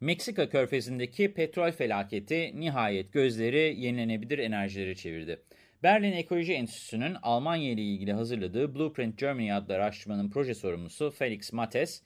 Meksika körfezindeki petrol felaketi nihayet gözleri yenilenebilir enerjilere çevirdi. Berlin Ekoloji Enstitüsü'nün Almanya ile ilgili hazırladığı Blueprint Germany adlı araştırmanın proje sorumlusu Felix Mates,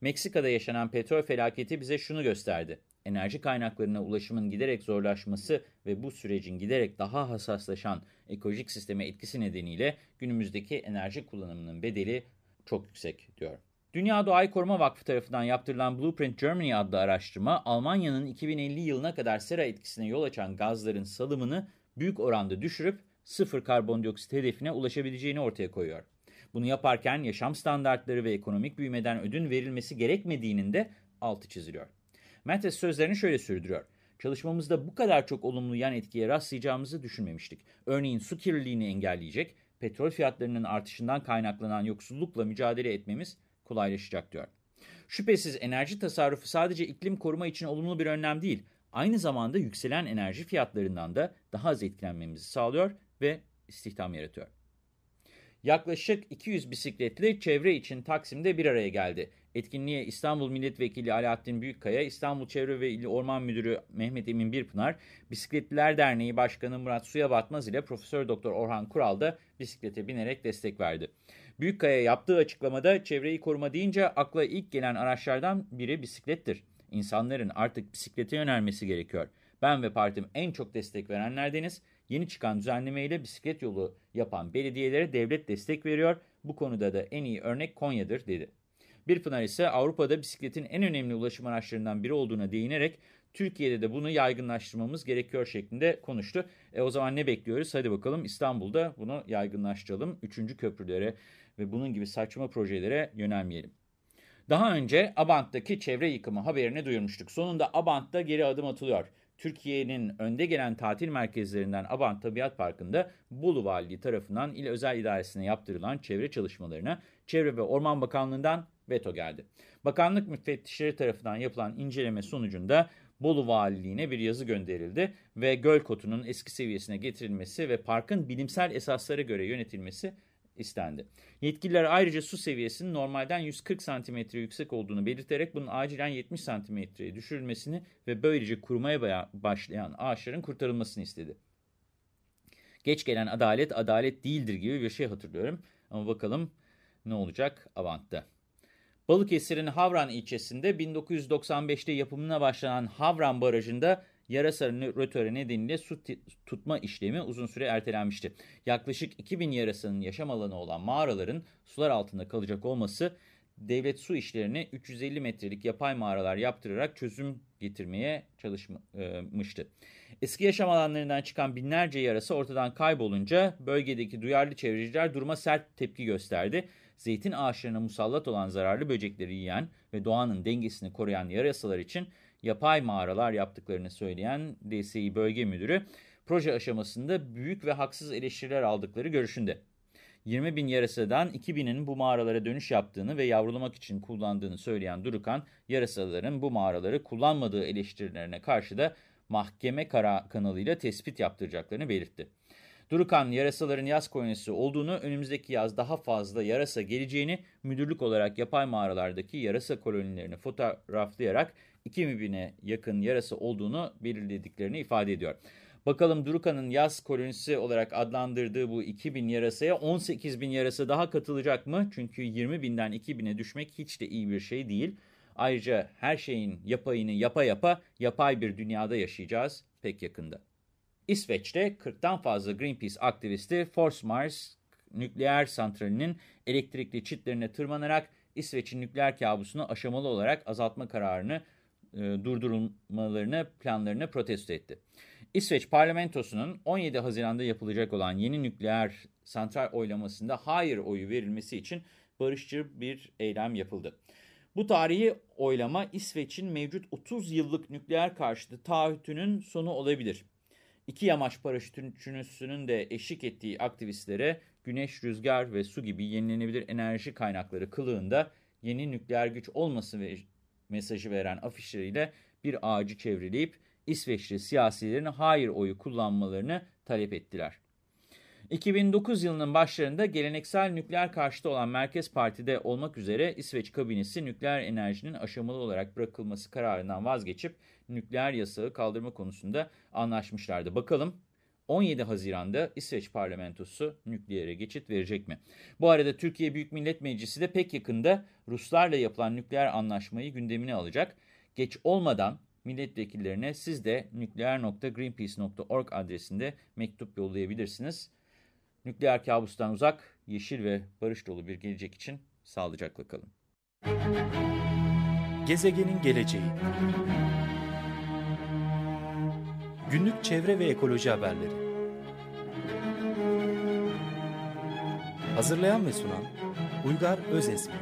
Meksika'da yaşanan petrol felaketi bize şunu gösterdi. Enerji kaynaklarına ulaşımın giderek zorlaşması ve bu sürecin giderek daha hassaslaşan ekolojik sisteme etkisi nedeniyle günümüzdeki enerji kullanımının bedeli çok yüksek diyor. Dünya Doğayı Koruma Vakfı tarafından yaptırılan Blueprint Germany adlı araştırma, Almanya'nın 2050 yılına kadar sera etkisine yol açan gazların salımını büyük oranda düşürüp sıfır karbondioksit hedefine ulaşabileceğini ortaya koyuyor. Bunu yaparken yaşam standartları ve ekonomik büyümeden ödün verilmesi gerekmediğinin de altı çiziliyor. Mattes sözlerini şöyle sürdürüyor. Çalışmamızda bu kadar çok olumlu yan etkiye rastlayacağımızı düşünmemiştik. Örneğin su kirliliğini engelleyecek, petrol fiyatlarının artışından kaynaklanan yoksullukla mücadele etmemiz kolaylaşacak diyor. Şüphesiz enerji tasarrufu sadece iklim koruma için olumlu bir önlem değil, aynı zamanda yükselen enerji fiyatlarından da daha az etkilenmemizi sağlıyor ve istihdam yaratıyor. Yaklaşık 200 bisikletli çevre için Taksim'de bir araya geldi. Etkinliğe İstanbul Milletvekili Alaaddin Büyükkaya, İstanbul Çevre ve İl Orman Müdürü Mehmet Emin Birpınar, Bisikletliler Derneği Başkanı Murat Suya Batmaz ile Profesör Doktor Orhan Kural da bisiklete binerek destek verdi. Büyükkaya yaptığı açıklamada çevreyi koruma deyince akla ilk gelen araçlardan biri bisiklettir. İnsanların artık bisiklete yönelmesi gerekiyor. Ben ve partim en çok destek verenlerdeniz. Yeni çıkan düzenlemeyle bisiklet yolu yapan belediyelere devlet destek veriyor. Bu konuda da en iyi örnek Konya'dır dedi. Bir Pınar ise Avrupa'da bisikletin en önemli ulaşım araçlarından biri olduğuna değinerek Türkiye'de de bunu yaygınlaştırmamız gerekiyor şeklinde konuştu. E o zaman ne bekliyoruz? Hadi bakalım İstanbul'da bunu yaygınlaştıralım. Üçüncü köprülere ve bunun gibi saçma projelere yönelmeyelim. Daha önce Abant'taki çevre yıkımı haberini duyurmuştuk. Sonunda Abant'ta geri adım atılıyor. Türkiye'nin önde gelen tatil merkezlerinden Abant Tabiat Parkı'nda Bolu Valiliği tarafından il özel idaresine yaptırılan çevre çalışmalarına Çevre ve Orman Bakanlığı'ndan veto geldi. Bakanlık müfettişleri tarafından yapılan inceleme sonucunda Bolu Valiliğine bir yazı gönderildi ve göl kotunun eski seviyesine getirilmesi ve parkın bilimsel esaslara göre yönetilmesi istendi. Yetkililer ayrıca su seviyesinin normalden 140 cm yüksek olduğunu belirterek bunun acilen 70 cm'ye düşürülmesini ve böylece kurumaya başlayan ağaçların kurtarılmasını istedi. Geç gelen adalet adalet değildir gibi bir şey hatırlıyorum. Ama bakalım ne olacak Avant'ta. Balıkesir'in Havran ilçesinde 1995'te yapımına başlanan Havran Barajı'nda yarasa rötörü nedeniyle su tutma işlemi uzun süre ertelenmişti. Yaklaşık 2000 yarasanın yaşam alanı olan mağaraların sular altında kalacak olması devlet su işlerine 350 metrelik yapay mağaralar yaptırarak çözüm getirmeye çalışmıştı. Eski yaşam alanlarından çıkan binlerce yarasa ortadan kaybolunca bölgedeki duyarlı çevreciler duruma sert tepki gösterdi. Zeytin ağaçlarına musallat olan zararlı böcekleri yiyen ve doğanın dengesini koruyan yarasalar için yapay mağaralar yaptıklarını söyleyen DSİ Bölge Müdürü, proje aşamasında büyük ve haksız eleştiriler aldıkları görüşünde. 20 bin yarasadan 2 binin bu mağaralara dönüş yaptığını ve yavrulamak için kullandığını söyleyen Durukan, yarasaların bu mağaraları kullanmadığı eleştirilerine karşı da mahkeme kara kanalıyla tespit yaptıracaklarını belirtti. Durukan yarasaların yaz kolonisi olduğunu, önümüzdeki yaz daha fazla yarasa geleceğini, müdürlük olarak yapay mağaralardaki yarasa kolonilerini fotoğraflayarak 2000'e yakın yarasa olduğunu belirlediklerini ifade ediyor. Bakalım Durukan'ın yaz kolonisi olarak adlandırdığı bu 2000 yarasaya 18 bin yarasa daha katılacak mı? Çünkü 20 binden 2000'e düşmek hiç de iyi bir şey değil. Ayrıca her şeyin yapayını yapa yapa yapay bir dünyada yaşayacağız pek yakında. İsveç'te 40'tan fazla Greenpeace aktivisti Forsmark nükleer santralinin elektrikli çitlerine tırmanarak İsveç'in nükleer kabusunu aşamalı olarak azaltma kararını e, durdurulmalarını planlarını protesto etti. İsveç parlamentosunun 17 Haziran'da yapılacak olan yeni nükleer santral oylamasında hayır oyu verilmesi için barışçı bir eylem yapıldı. Bu tarihi oylama İsveç'in mevcut 30 yıllık nükleer karşıtı taahhütünün sonu olabilir. İki yamaç paraşütçünüsünün de eşlik ettiği aktivistlere güneş, rüzgar ve su gibi yenilenebilir enerji kaynakları kılığında yeni nükleer güç olması ve mesajı veren afişleriyle bir ağacı çevreleyip İsveçli siyasilerin hayır oyu kullanmalarını talep ettiler. 2009 yılının başlarında geleneksel nükleer karşıtı olan Merkez Parti'de olmak üzere İsveç kabinesi nükleer enerjinin aşamalı olarak bırakılması kararından vazgeçip nükleer yasağı kaldırma konusunda anlaşmışlardı. Bakalım 17 Haziran'da İsveç parlamentosu nükleere geçit verecek mi? Bu arada Türkiye Büyük Millet Meclisi de pek yakında Ruslarla yapılan nükleer anlaşmayı gündemine alacak. Geç olmadan milletvekillerine siz de nükleer.greenpeace.org adresinde mektup yollayabilirsiniz. Nükleer kabustan uzak, yeşil ve barış dolu bir gelecek için sağlıcakla kalın. Gezegenin geleceği. Günlük çevre ve ekoloji haberleri. Hazırlayan ve sunan Uygar Özesmi